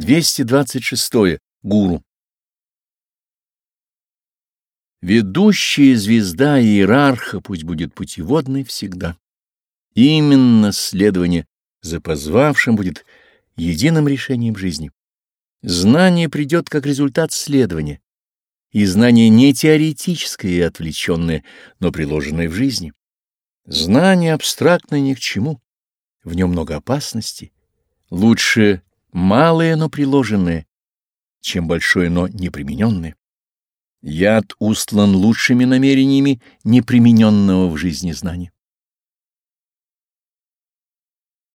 226. Гуру. Ведущая звезда иерарха пусть будет путеводной всегда. Именно следование за позвавшим будет единым решением жизни. Знание придет как результат следования, и знание не теоретическое и отвлеченное, но приложенное в жизни. Знание абстрактное ни к чему, в нем много опасностей. Лучше малое, но приложенное, чем большое, но непримененное. Яд устлан лучшими намерениями непримененного в жизни знания.